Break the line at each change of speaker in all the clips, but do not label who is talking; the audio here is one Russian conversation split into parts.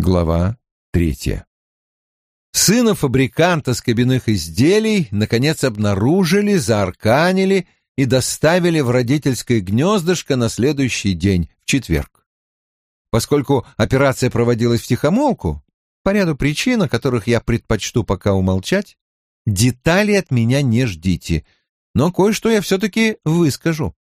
Глава третья. Сына фабриканта скобяных изделий наконец обнаружили, заарканили и доставили в родительское гнездышко на следующий день, в четверг. Поскольку операция проводилась в тихомолку, по ряду причин, о которых я предпочту пока умолчать, детали от меня не ждите, но кое-что я все-таки выскажу.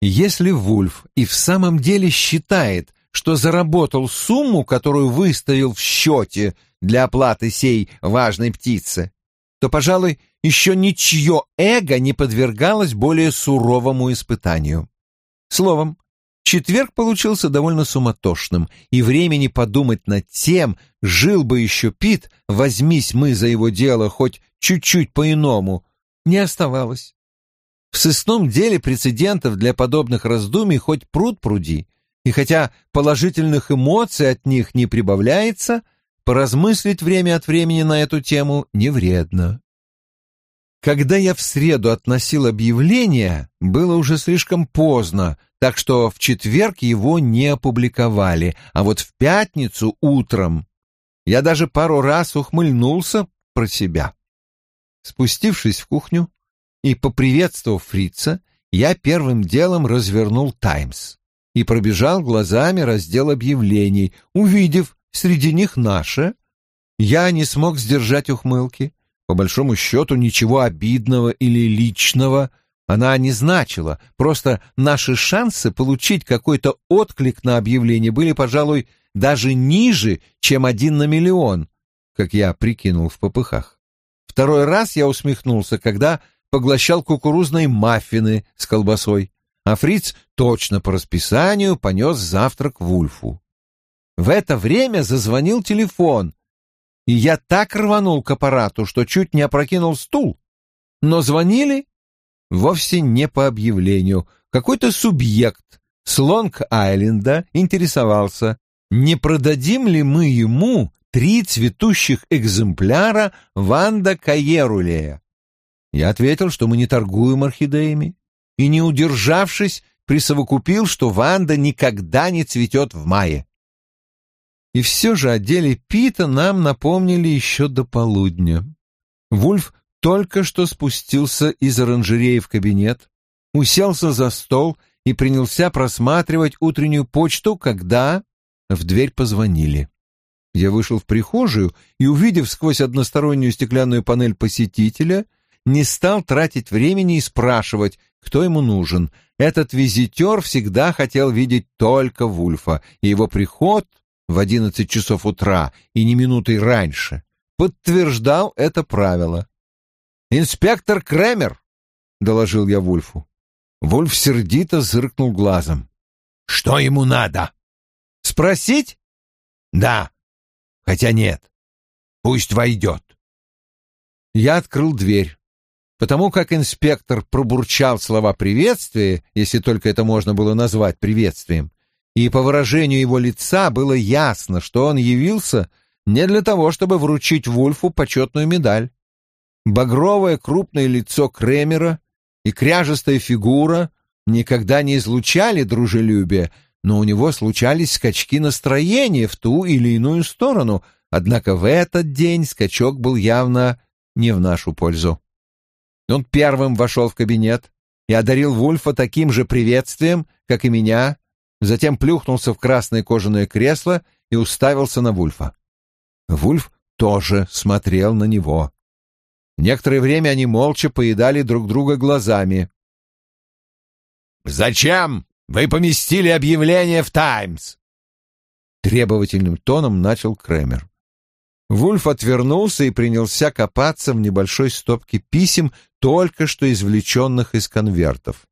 Если Вульф и в самом деле считает, что заработал сумму, которую выставил в счете для оплаты сей важной птицы, то, пожалуй, еще ничье эго не подвергалось более суровому испытанию. Словом, четверг получился довольно суматошным, и времени подумать над тем, жил бы еще Пит, возьмись мы за его дело хоть чуть-чуть по-иному, не оставалось. В сысном деле прецедентов для подобных раздумий хоть пруд пруди, и хотя положительных эмоций от них не прибавляется, поразмыслить время от времени на эту тему не вредно. Когда я в среду относил объявление, было уже слишком поздно, так что в четверг его не опубликовали, а вот в пятницу утром я даже пару раз ухмыльнулся про себя. Спустившись в кухню и поприветствовав фрица, я первым делом развернул «Таймс» и пробежал глазами раздел объявлений. Увидев среди них наше, я не смог сдержать ухмылки. По большому счету ничего обидного или личного она не значила, просто наши шансы получить какой-то отклик на объявление были, пожалуй, даже ниже, чем один на миллион, как я прикинул в попыхах. Второй раз я усмехнулся, когда поглощал кукурузные маффины с колбасой а Фриц точно по расписанию понес завтрак Вульфу. В это время зазвонил телефон, и я так рванул к аппарату, что чуть не опрокинул стул. Но звонили вовсе не по объявлению. Какой-то субъект с Лонг-Айленда интересовался, не продадим ли мы ему три цветущих экземпляра Ванда Каерулея. Я ответил, что мы не торгуем орхидеями, и, не удержавшись, присовокупил, что Ванда никогда не цветет в мае. И все же о деле Пита нам напомнили еще до полудня. Вульф только что спустился из оранжереи в кабинет, уселся за стол и принялся просматривать утреннюю почту, когда в дверь позвонили. Я вышел в прихожую и, увидев сквозь одностороннюю стеклянную панель посетителя, не стал тратить времени и спрашивать, кто ему нужен. Этот визитер всегда хотел видеть только Вульфа, и его приход в одиннадцать часов утра и не минутой раньше подтверждал это правило. «Инспектор Кремер!» — доложил я Вульфу. Вульф сердито зыркнул глазом. «Что ему надо?» «Спросить?» «Да. Хотя нет. Пусть войдет». Я открыл дверь. Потому как инспектор пробурчал слова приветствия, если только это можно было назвать приветствием, и по выражению его лица было ясно, что он явился не для того, чтобы вручить Вульфу почетную медаль. Багровое крупное лицо Кремера и кряжестая фигура никогда не излучали дружелюбия, но у него случались скачки настроения в ту или иную сторону, однако в этот день скачок был явно не в нашу пользу. Он первым вошел в кабинет и одарил Вульфа таким же приветствием, как и меня, затем плюхнулся в красное кожаное кресло и уставился на Вульфа. Вульф тоже смотрел на него. Некоторое время они молча поедали друг друга глазами. «Зачем вы поместили объявление в «Таймс»?» Требовательным тоном начал Кремер. Вульф отвернулся и принялся копаться в небольшой стопке писем, только что извлеченных из конвертов.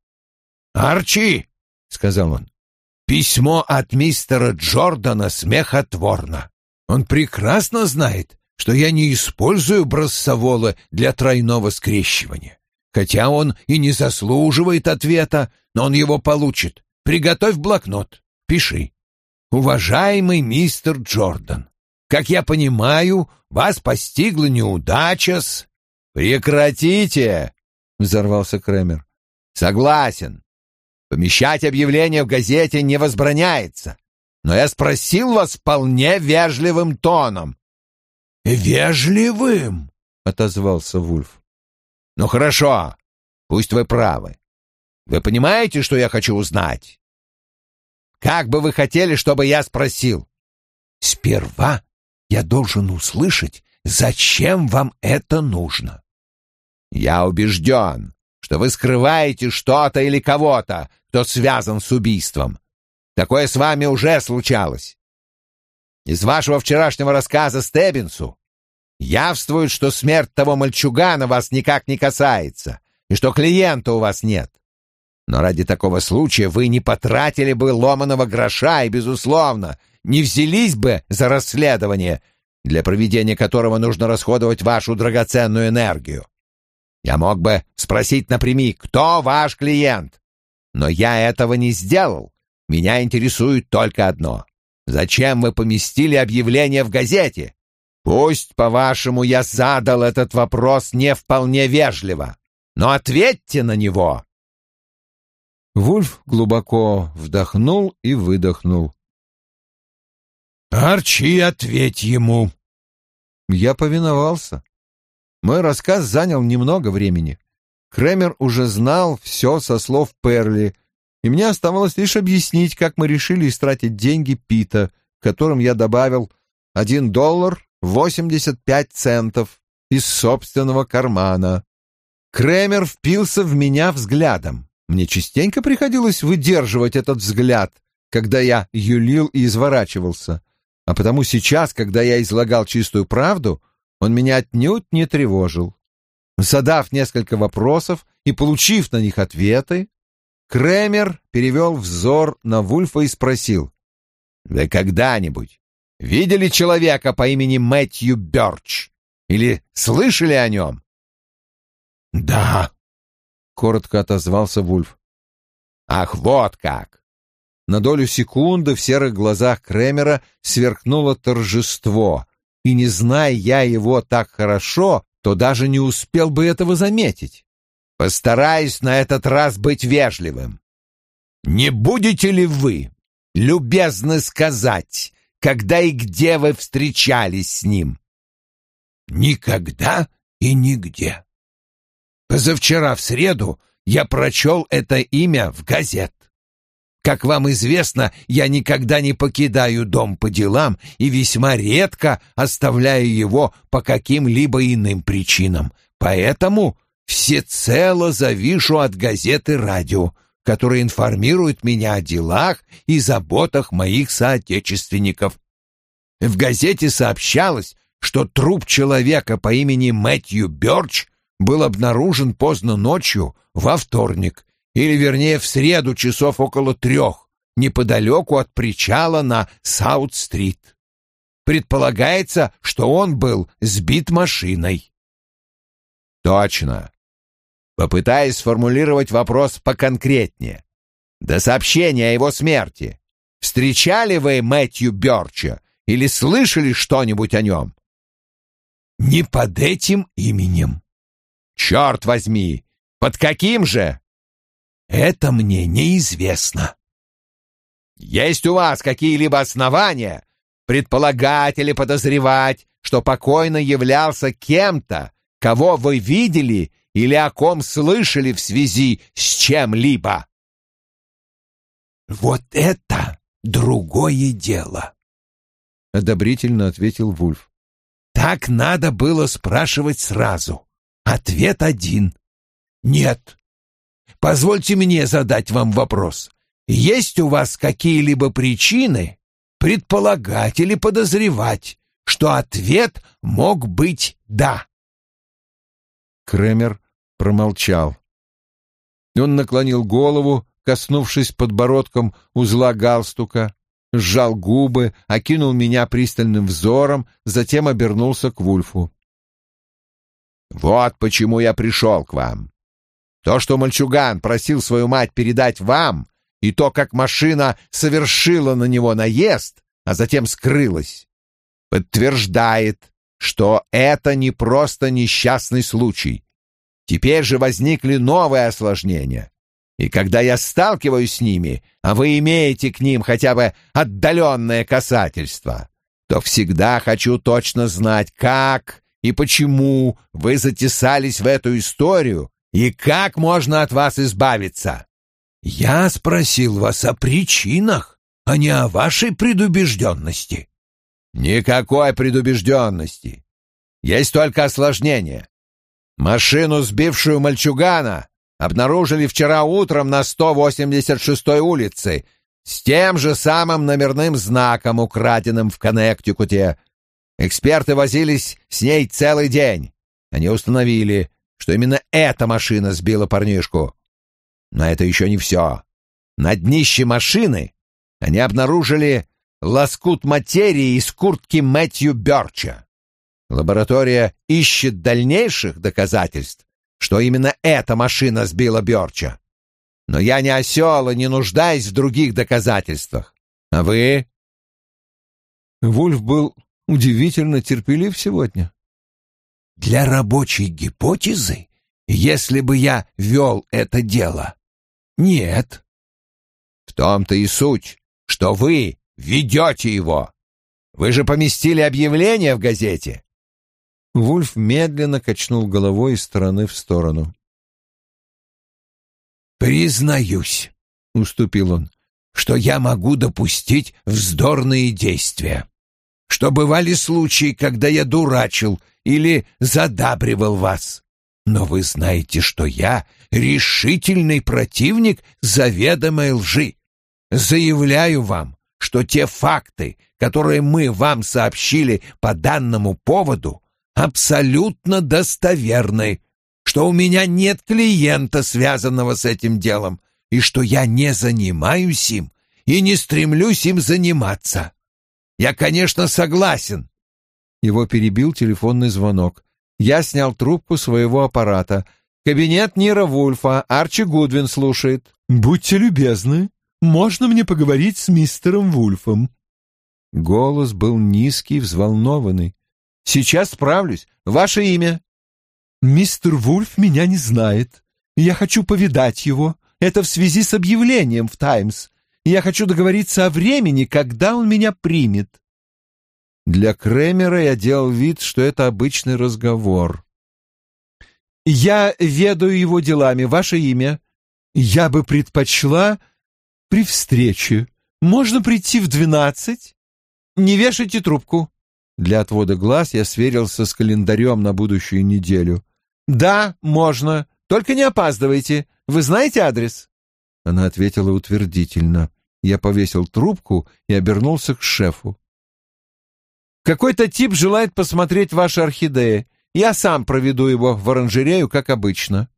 «Арчи!» — сказал он. «Письмо от мистера Джордана смехотворно. Он прекрасно знает, что я не использую броссовола для тройного скрещивания. Хотя он и не заслуживает ответа, но он его получит. Приготовь блокнот, пиши. Уважаемый мистер Джордан, как я понимаю, вас постигла неудача с... Прекратите! Взорвался Кремер. Согласен. Помещать объявление в газете не возбраняется. но я спросил вас вполне вежливым тоном».
«Вежливым?» — отозвался Вульф.
«Ну хорошо, пусть вы правы. Вы понимаете, что я хочу узнать? Как бы вы хотели, чтобы я спросил?»
«Сперва я должен услышать, зачем вам это нужно».
«Я убежден, что вы скрываете что-то или кого-то, кто связан с убийством. Такое с вами уже случалось. Из вашего вчерашнего рассказа Стеббинсу явствует, что смерть того мальчугана вас никак не касается, и что клиента у вас нет. Но ради такого случая вы не потратили бы ломаного гроша и, безусловно, не взялись бы за расследование, для проведения которого нужно расходовать вашу драгоценную энергию. Я мог бы спросить напрямик, кто ваш клиент, но я этого не сделал. Меня интересует только одно. Зачем вы поместили объявление в газете? Пусть, по-вашему, я задал этот вопрос не вполне вежливо, но ответьте на него.
Вульф глубоко вдохнул и выдохнул. «Арчи, ответь ему!» Я повиновался. Мой рассказ занял немного времени. Кремер уже знал все со слов Перли, и мне оставалось лишь объяснить, как мы решили истратить деньги Пита, которым я добавил один доллар восемьдесят пять центов из собственного кармана. Кремер впился в меня взглядом. Мне частенько приходилось выдерживать этот взгляд, когда я юлил и изворачивался а потому сейчас, когда я излагал чистую правду, он меня отнюдь не тревожил. Задав несколько вопросов и получив на них ответы, Кремер перевел взор на Вульфа и спросил, «Вы когда-нибудь видели человека по имени Мэтью Бёрч? Или слышали о нем?» «Да», — коротко отозвался Вульф. «Ах, вот как! На долю секунды в серых глазах Кремера сверкнуло торжество, и не зная я его так хорошо, то даже не успел бы этого заметить. Постараюсь на этот раз быть вежливым. Не будете ли вы любезны сказать, когда и где вы встречались с ним? Никогда и нигде. Позавчера в среду я прочел это имя в газет. Как вам известно, я никогда не покидаю дом по делам и весьма редко оставляю его по каким-либо иным причинам. Поэтому всецело завишу от газеты радио, которые информируют меня о делах и заботах моих соотечественников. В газете сообщалось, что труп человека по имени Мэтью Бёрч был обнаружен поздно ночью во вторник, или, вернее, в среду часов около трех, неподалеку от причала на Саут-стрит. Предполагается, что он был сбит машиной. Точно. Попытаясь сформулировать вопрос поконкретнее. До сообщения о его смерти. Встречали вы Мэтью Бёрча или слышали что-нибудь о нем? Не под этим именем. Черт возьми, под каким же? Это мне неизвестно. Есть у вас какие-либо основания предполагать или подозревать, что покойно являлся кем-то, кого вы видели или о ком слышали в связи с чем-либо? Вот это другое дело, одобрительно ответил Вульф. Так надо было спрашивать сразу. Ответ один. Нет. Позвольте мне задать вам вопрос. Есть у вас какие-либо причины предполагать или подозревать, что ответ мог быть «да»?» Кремер промолчал. Он наклонил голову, коснувшись подбородком узла галстука, сжал губы, окинул меня пристальным взором, затем обернулся к Вульфу. «Вот почему я пришел к вам. То, что мальчуган просил свою мать передать вам, и то, как машина совершила на него наезд, а затем скрылась, подтверждает, что это не просто несчастный случай. Теперь же возникли новые осложнения.
И когда я сталкиваюсь с ними, а вы имеете к ним хотя бы отдаленное касательство, то всегда хочу точно знать, как и почему вы затесались в эту историю и как можно от вас избавиться.
Я спросил вас о причинах, а не о вашей предубежденности.
Никакой предубежденности. Есть только осложнение. Машину, сбившую мальчугана, обнаружили вчера утром на 186-й улице с тем же самым номерным знаком, украденным в Коннектикуте. Эксперты возились с ней целый день. Они установили, что именно эта машина сбила парнишку. Но это еще не все. На днище машины они обнаружили лоскут материи из куртки Мэтью Бёрча. Лаборатория ищет дальнейших доказательств, что именно эта машина сбила Бёрча. Но я не осел и не нуждаюсь в других доказательствах. А вы?
Вульф был удивительно терпелив сегодня.
Для рабочей гипотезы, если бы я вел это дело, нет.
В том-то и суть, что вы ведете его. Вы же поместили объявление в газете.
Вульф медленно качнул головой из стороны в сторону.
«Признаюсь», — уступил он, — «что я могу допустить вздорные действия, что бывали случаи, когда я дурачил или задабривал вас. Но вы знаете, что я решительный противник заведомой лжи. Заявляю вам, что те факты, которые мы вам сообщили по данному поводу, абсолютно достоверны, что у меня нет клиента, связанного с этим делом, и что я не занимаюсь им и не стремлюсь им заниматься. Я, конечно, согласен.
Его перебил телефонный звонок. Я снял трубку своего аппарата. Кабинет Нира Вульфа. Арчи Гудвин слушает.
«Будьте любезны. Можно мне поговорить с мистером Вульфом?»
Голос был низкий, взволнованный. Сейчас справлюсь. Ваше имя?»
«Мистер Вульф меня не знает. Я хочу повидать его. Это в связи с объявлением в «Таймс». Я хочу договориться о времени, когда он меня примет».
Для Кремера я делал вид, что это обычный разговор.
«Я ведаю его делами. Ваше имя?» «Я бы предпочла при встрече. Можно прийти в двенадцать?» «Не вешайте трубку».
Для отвода глаз я сверился с календарем на будущую неделю.
«Да, можно. Только не опаздывайте. Вы знаете адрес?»
Она ответила утвердительно. Я повесил трубку и обернулся к шефу.
«Какой-то тип желает посмотреть ваши орхидеи. Я сам проведу его в оранжерею, как обычно».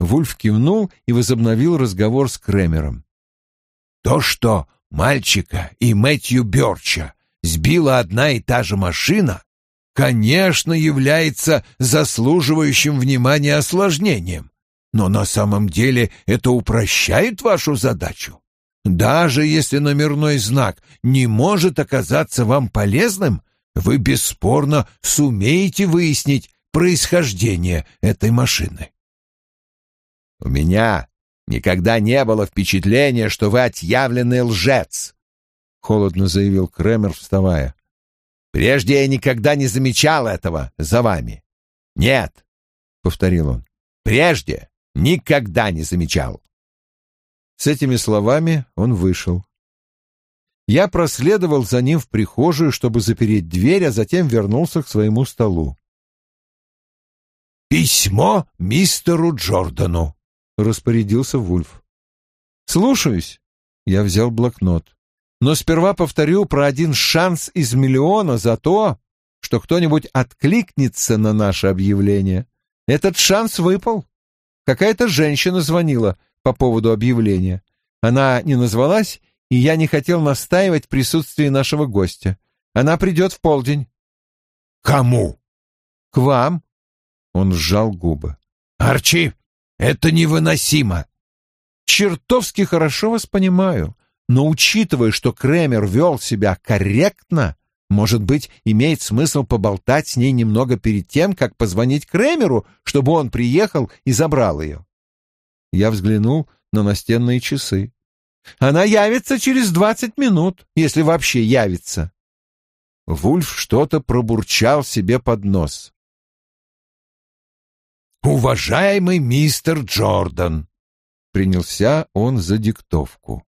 Вульф кивнул и возобновил разговор с Кремером.
«То, что мальчика и Мэтью Бёрча сбила одна и та же машина, конечно, является заслуживающим внимания осложнением. Но на самом деле это упрощает вашу задачу. Даже если номерной знак не может оказаться вам полезным, вы бесспорно сумеете выяснить происхождение этой машины.
У меня никогда не было впечатления, что вы отъявленный лжец, — холодно заявил Кремер, вставая. «Прежде я никогда не замечал этого за вами». «Нет», — повторил он, — «прежде никогда не замечал».
С этими словами он вышел. Я проследовал за ним в прихожую, чтобы запереть дверь, а затем вернулся к своему столу.
«Письмо мистеру Джордану», — распорядился Вульф.
«Слушаюсь». Я взял блокнот. Но сперва повторю про один шанс из миллиона за то, что кто-нибудь откликнется на наше объявление. Этот шанс выпал. Какая-то женщина звонила по поводу объявления. Она не назвалась, и я не хотел настаивать в присутствии нашего гостя. Она придет в полдень.
«Кому?»
«К вам». Он сжал губы.
«Арчи, это невыносимо!»
«Чертовски хорошо вас понимаю. Но учитывая, что Кремер вел себя корректно, может быть, имеет смысл поболтать с ней немного перед тем, как позвонить Кремеру, чтобы он приехал и забрал ее. Я взглянул на настенные часы. Она явится через двадцать минут, если вообще явится. Вульф что-то пробурчал себе под нос.
«Уважаемый мистер Джордан!»
Принялся он за диктовку.